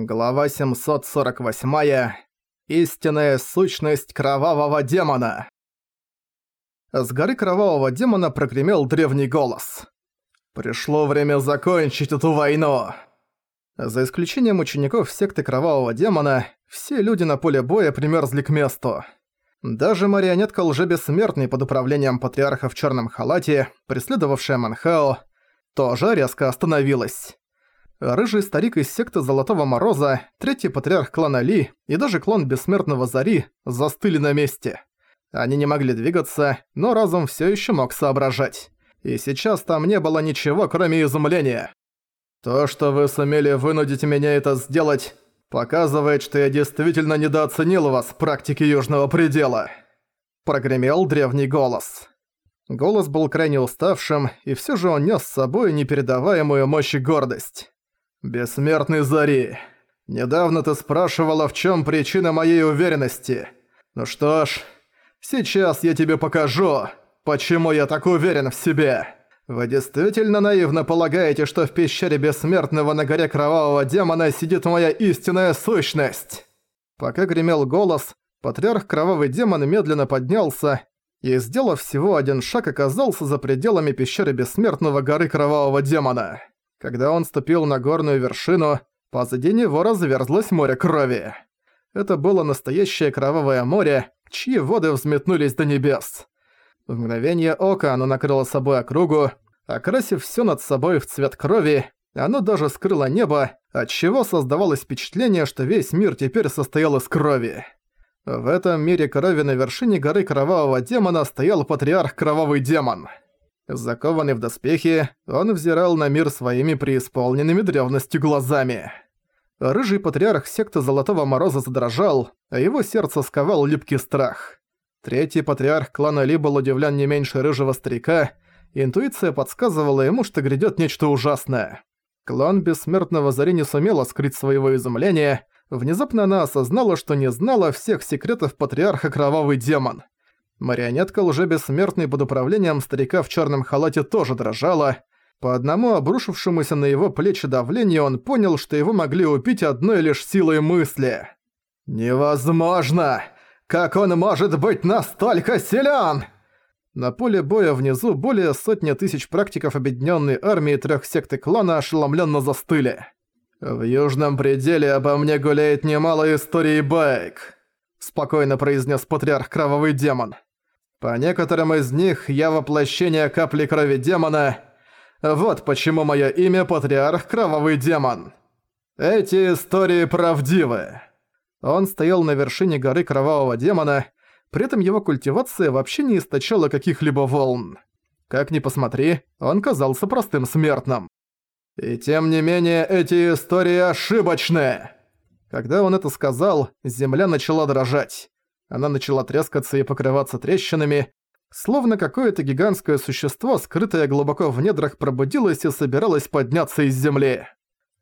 Глава 748. Истинная сущность кровавого демона. С горы кровавого демона прогремел древний голос. «Пришло время закончить эту войну!» За исключением учеников секты кровавого демона, все люди на поле боя примерзли к месту. Даже марионетка лжебессмертный под управлением патриарха в черном халате, преследовавшая Манхао, тоже резко остановилась. Рыжий старик из секты Золотого Мороза, третий патриарх клана Ли и даже клан Бессмертного Зари застыли на месте. Они не могли двигаться, но разум все еще мог соображать. И сейчас там не было ничего, кроме изумления. То, что вы сумели вынудить меня это сделать, показывает, что я действительно недооценил вас в практике Южного Предела. Прогремел древний голос. Голос был крайне уставшим, и все же он нес с собой непередаваемую мощь и гордость. «Бессмертный Зари, недавно ты спрашивала, в чем причина моей уверенности. Ну что ж, сейчас я тебе покажу, почему я так уверен в себе. Вы действительно наивно полагаете, что в пещере Бессмертного на горе Кровавого Демона сидит моя истинная сущность?» Пока гремел голос, патриарх Кровавый Демон медленно поднялся и, сделав всего один шаг, оказался за пределами пещеры Бессмертного горы Кровавого Демона. Когда он ступил на горную вершину, позади него разверзлось море крови. Это было настоящее кровавое море, чьи воды взметнулись до небес. В мгновение ока оно накрыло собой округу, окрасив всё над собой в цвет крови, оно даже скрыло небо, отчего создавалось впечатление, что весь мир теперь состоял из крови. В этом мире крови на вершине горы Кровавого Демона стоял патриарх Кровавый Демон. Закованный в доспехи, он взирал на мир своими преисполненными древностью глазами. Рыжий патриарх секты Золотого Мороза задрожал, а его сердце сковал липкий страх. Третий патриарх клана Ли был удивлен не меньше рыжего старика, интуиция подсказывала ему, что грядет нечто ужасное. Клан Бессмертного Зари не сумела скрыть своего изумления, внезапно она осознала, что не знала всех секретов патриарха Кровавый Демон – Марионетка лже-бессмертный под управлением старика в черном халате тоже дрожала. По одному обрушившемуся на его плечи давлению он понял, что его могли убить одной лишь силой мысли. «Невозможно! Как он может быть настолько силен?» На поле боя внизу более сотни тысяч практиков объединенной армии трех сект и клана ошеломленно застыли. «В южном пределе обо мне гуляет немало историй байк», спокойно произнес патриарх Кровавый Демон. По некоторым из них я воплощение капли крови демона. Вот почему мое имя Патриарх Кровавый Демон. Эти истории правдивы. Он стоял на вершине горы Кровавого Демона, при этом его культивация вообще не источала каких-либо волн. Как ни посмотри, он казался простым смертным. И тем не менее, эти истории ошибочны. Когда он это сказал, земля начала дрожать. Она начала трескаться и покрываться трещинами, словно какое-то гигантское существо, скрытое глубоко в недрах, пробудилось и собиралось подняться из земли.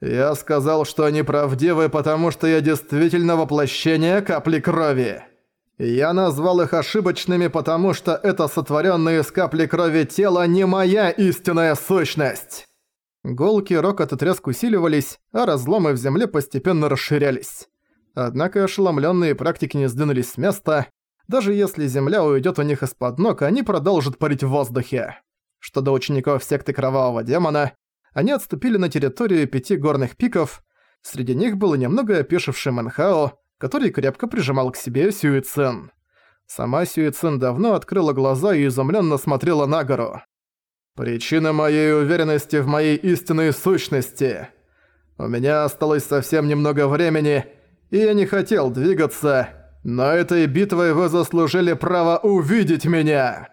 «Я сказал, что они правдивы, потому что я действительно воплощение капли крови. Я назвал их ошибочными, потому что это сотворенное из капли крови тело не моя истинная сущность». Голки, рокот и треск усиливались, а разломы в земле постепенно расширялись. Однако ошеломленные практики не сдвинулись с места. Даже если земля уйдет у них из-под ног, они продолжат парить в воздухе. Что до учеников секты Кровавого Демона, они отступили на территорию пяти горных пиков. Среди них был немного опешивший Мэнхао, который крепко прижимал к себе Сюицин. Сама Сюицин давно открыла глаза и изумленно смотрела на гору. «Причина моей уверенности в моей истинной сущности. У меня осталось совсем немного времени, и я не хотел двигаться, но этой битвой вы заслужили право увидеть меня!»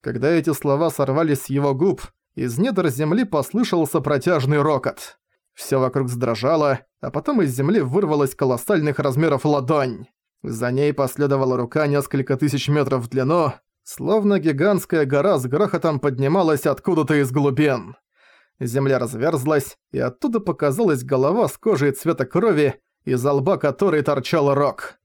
Когда эти слова сорвались с его губ, из недр земли послышался протяжный рокот. Всё вокруг сдрожало, а потом из земли вырвалась колоссальных размеров ладонь. За ней последовала рука несколько тысяч метров в длину, словно гигантская гора с грохотом поднималась откуда-то из глубин. Земля разверзлась, и оттуда показалась голова с кожей цвета крови, из лба которой торчал рог.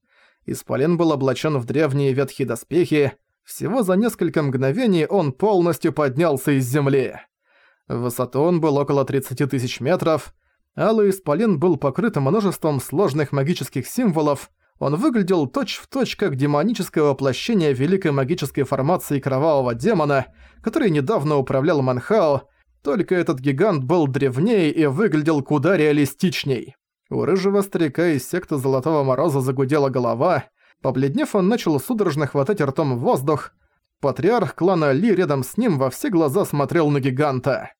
Исполин был облачен в древние ветхие доспехи, всего за несколько мгновений он полностью поднялся из земли. В высоту он был около 30 тысяч метров, Алый Исполин был покрыт множеством сложных магических символов, он выглядел точь-в-точь точь как демоническое воплощение великой магической формации кровавого демона, который недавно управлял Манхао, только этот гигант был древнее и выглядел куда реалистичней. У рыжего старика из секты Золотого Мороза загудела голова, побледнев он начал судорожно хватать ртом воздух, патриарх клана Ли рядом с ним во все глаза смотрел на гиганта.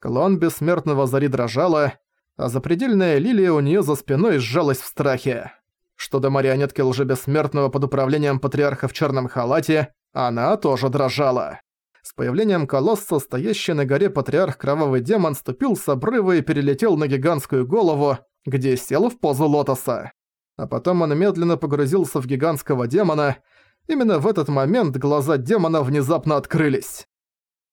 Клон бессмертного Зари дрожала, а запредельная лилия у неё за спиной сжалась в страхе. Что до марионетки лжебессмертного под управлением патриарха в черном халате, она тоже дрожала. С появлением колосса, стоящий на горе патриарх Кровавый Демон ступил с обрыва и перелетел на гигантскую голову, где сел в позу лотоса. А потом он медленно погрузился в гигантского демона. Именно в этот момент глаза демона внезапно открылись.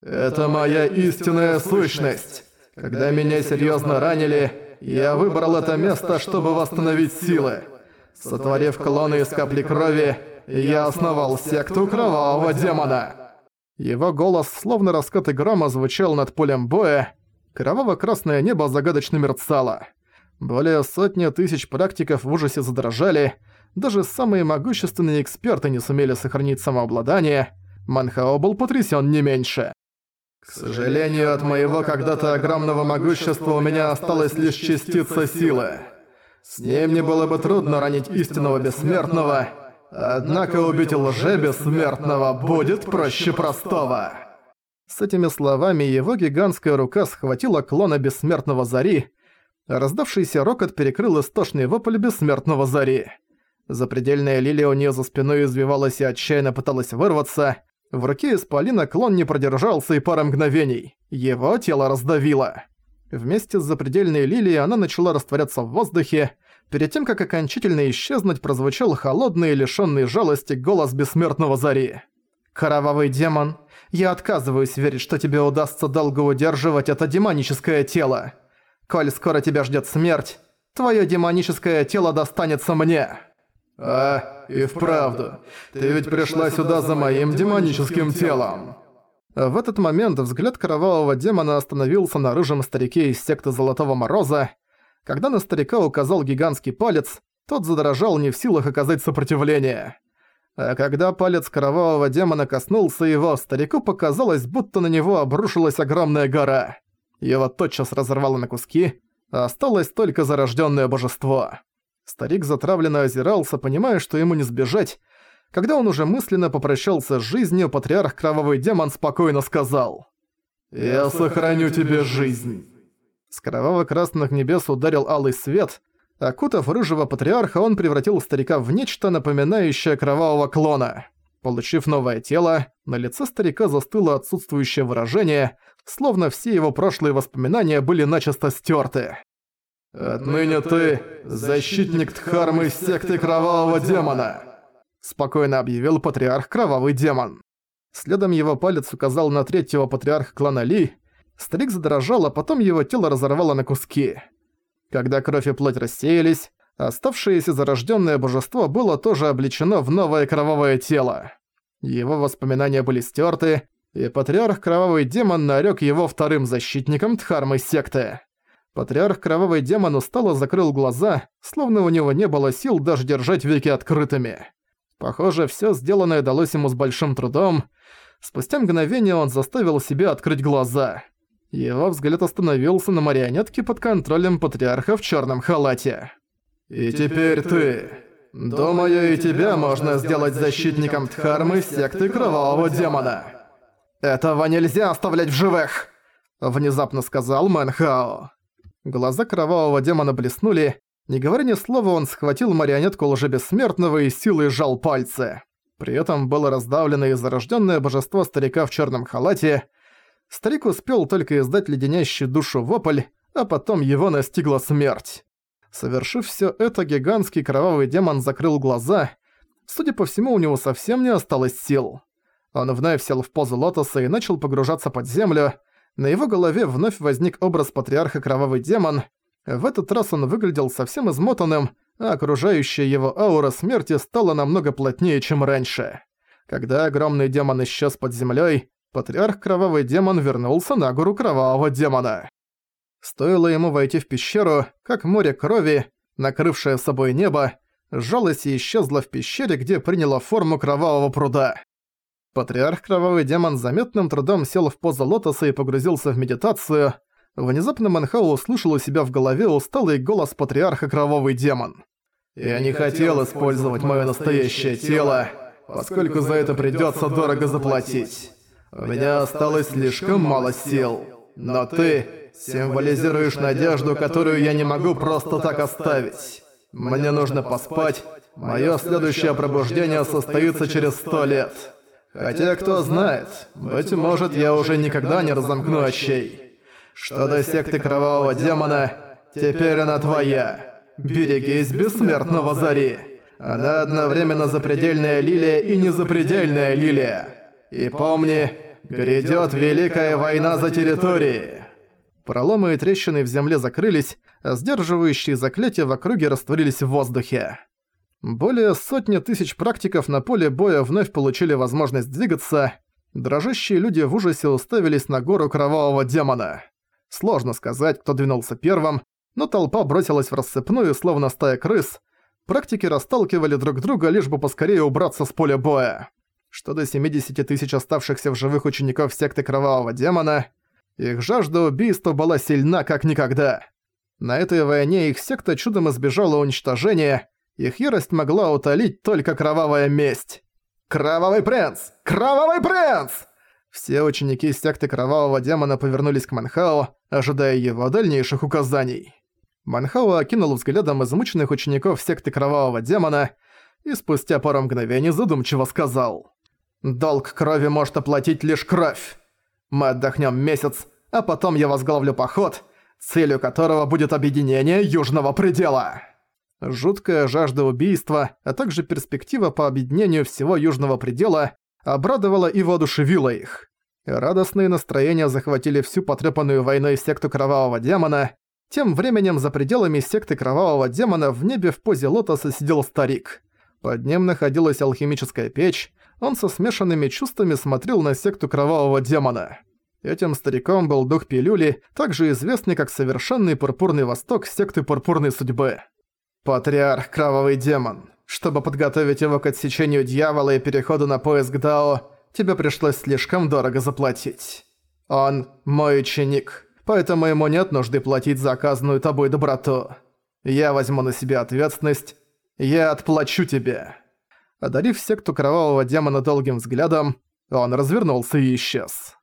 «Это моя истинная сущность. Когда меня серьезно ранили, я выбрал это место, чтобы восстановить силы. Сотворив клоны из капли крови, я основал секту Кровавого Демона. Его голос, словно раскаты грома, звучал над полем боя. Кроваво-красное небо загадочно мерцало. Более сотни тысяч практиков в ужасе задрожали. Даже самые могущественные эксперты не сумели сохранить самообладание. Манхао был потрясен не меньше. «К сожалению, от моего когда-то огромного могущества у меня осталась лишь частица силы». С ним не было бы трудно ранить истинного бессмертного, однако убить лже-бессмертного будет проще простого. С этими словами его гигантская рука схватила клона бессмертного Зари, раздавшийся рокот перекрыл истошный вопль бессмертного Зари. Запредельная лилия у нее за спиной извивалась и отчаянно пыталась вырваться. В руке Исполина клон не продержался и пара мгновений. Его тело раздавило. Вместе с запредельной лилией она начала растворяться в воздухе. Перед тем, как окончательно исчезнуть, прозвучал холодный и лишённый жалости голос бессмертного Зари. «Кровавый демон, я отказываюсь верить, что тебе удастся долго удерживать это демоническое тело. Коль скоро тебя ждёт смерть, твоё демоническое тело достанется мне». «А, и вправду, ты ведь пришла сюда за моим демоническим телом». В этот момент взгляд кровавого демона остановился на рыжем старике из секты Золотого Мороза. Когда на старика указал гигантский палец, тот задрожал не в силах оказать сопротивление. А когда палец кровавого демона коснулся его, старику показалось, будто на него обрушилась огромная гора. Его тотчас разорвало на куски, а осталось только зарожденное божество. Старик затравленно озирался, понимая, что ему не сбежать, когда он уже мысленно попрощался с жизнью, патриарх Кровавый Демон спокойно сказал «Я сохраню тебе жизнь». С кроваво-красных небес ударил алый свет. Окутав рыжего патриарха, он превратил старика в нечто, напоминающее кровавого клона. Получив новое тело, на лице старика застыло отсутствующее выражение, словно все его прошлые воспоминания были начисто стерты. «Отныне ты – защитник Дхармы секты Кровавого Демона!» спокойно объявил патриарх Кровавый Демон. Следом его палец указал на третьего патриарха клана Ли. Старик задрожал, а потом его тело разорвало на куски. Когда кровь и плоть рассеялись, оставшееся зарожденное божество было тоже облечено в новое кровавое тело. Его воспоминания были стерты, и патриарх Кровавый Демон нарек его вторым защитником Дхармы секты. Патриарх Кровавый Демон устало закрыл глаза, словно у него не было сил даже держать веки открытыми. Похоже, всё сделанное далось ему с большим трудом. Спустя мгновение он заставил себя открыть глаза. Его взгляд остановился на марионетке под контролем патриарха в чёрном халате. «И теперь ты. Думаю, и тебя можно сделать защитником Дхармы секты Кровавого Демона». «Этого нельзя оставлять в живых!» Внезапно сказал Мэнхао. Глаза Кровавого Демона блеснули, не говоря ни слова, он схватил марионетку лжебессмертного и силой сжал пальцы. При этом было раздавлено и зарожденное божество старика в черном халате. Старик успел только издать леденящий душу вопль, а потом его настигла смерть. Совершив все это, гигантский кровавый демон закрыл глаза. Судя по всему, у него совсем не осталось сил. Он вновь сел в позу лотоса и начал погружаться под землю. На его голове вновь возник образ патриарха Кровавый Демон, в этот раз он выглядел совсем измотанным, а окружающая его аура смерти стала намного плотнее, чем раньше. Когда огромный демон исчез под землей, патриарх Кровавый Демон вернулся на гору Кровавого Демона. Стоило ему войти в пещеру, как море крови, накрывшее собой небо, сжалось и исчезло в пещере, где приняло форму кровавого пруда. Патриарх Кровавый Демон заметным трудом сел в позу лотоса и погрузился в медитацию. Внезапно Манхау услышал у себя в голове усталый голос Патриарха Кровавый Демон. «Я не хотел использовать моё настоящее тело, поскольку за это придётся дорого заплатить. У меня осталось слишком мало сил, но ты символизируешь надежду, которую я не могу просто так оставить. Мне нужно поспать, моё следующее пробуждение состоится через сто лет». Хотя, кто знает, быть может, я уже никогда не разомкну очей. Что до секты Кровавого Демона, теперь она твоя. Берегись бессмертного Зари. Она одновременно запредельная лилия и незапредельная лилия. И помни, грядет Великая война за территории. Проломы и трещины в земле закрылись, а сдерживающие заклятия в округе растворились в воздухе. Более сотни тысяч практиков на поле боя вновь получили возможность двигаться. Дрожащие люди в ужасе уставились на гору кровавого демона. Сложно сказать, кто двинулся первым, но толпа бросилась в рассыпную, словно стая крыс. Практики расталкивали друг друга, лишь бы поскорее убраться с поля боя. Что до 70 тысяч оставшихся в живых учеников секты Кровавого Демона, их жажда убийства была сильна как никогда. На этой войне их секта чудом избежала уничтожения, их ярость могла утолить только кровавая месть. «Кровавый принц! Кровавый принц!» Все ученики секты Кровавого Демона повернулись к Манхао, ожидая его дальнейших указаний. Манхао окинул взглядом измученных учеников секты Кровавого Демона и спустя пару мгновений задумчиво сказал. «Долг крови может оплатить лишь кровь. Мы отдохнем месяц, а потом я возглавлю поход, целью которого будет объединение Южного Предела». Жуткая жажда убийства, а также перспектива по объединению всего Южного Предела обрадовала и воодушевила их. Радостные настроения захватили всю потрепанную войной секту Кровавого Демона. Тем временем за пределами секты Кровавого Демона в небе в позе лотоса сидел старик. Под ним находилась алхимическая печь, он со смешанными чувствами смотрел на секту Кровавого Демона. Этим стариком был дух пилюли, также известный как Совершенный Пурпурный Восток секты Пурпурной Судьбы. Патриарх Кровавый Демон. Чтобы подготовить его к отсечению дьявола и переходу на поиск Дао, тебе пришлось слишком дорого заплатить. Он мой ученик, поэтому ему нет нужды платить за оказанную тобой доброту. Я возьму на себя ответственность, я отплачу тебе». Одарив секту Кровавого Демона долгим взглядом, он развернулся и исчез.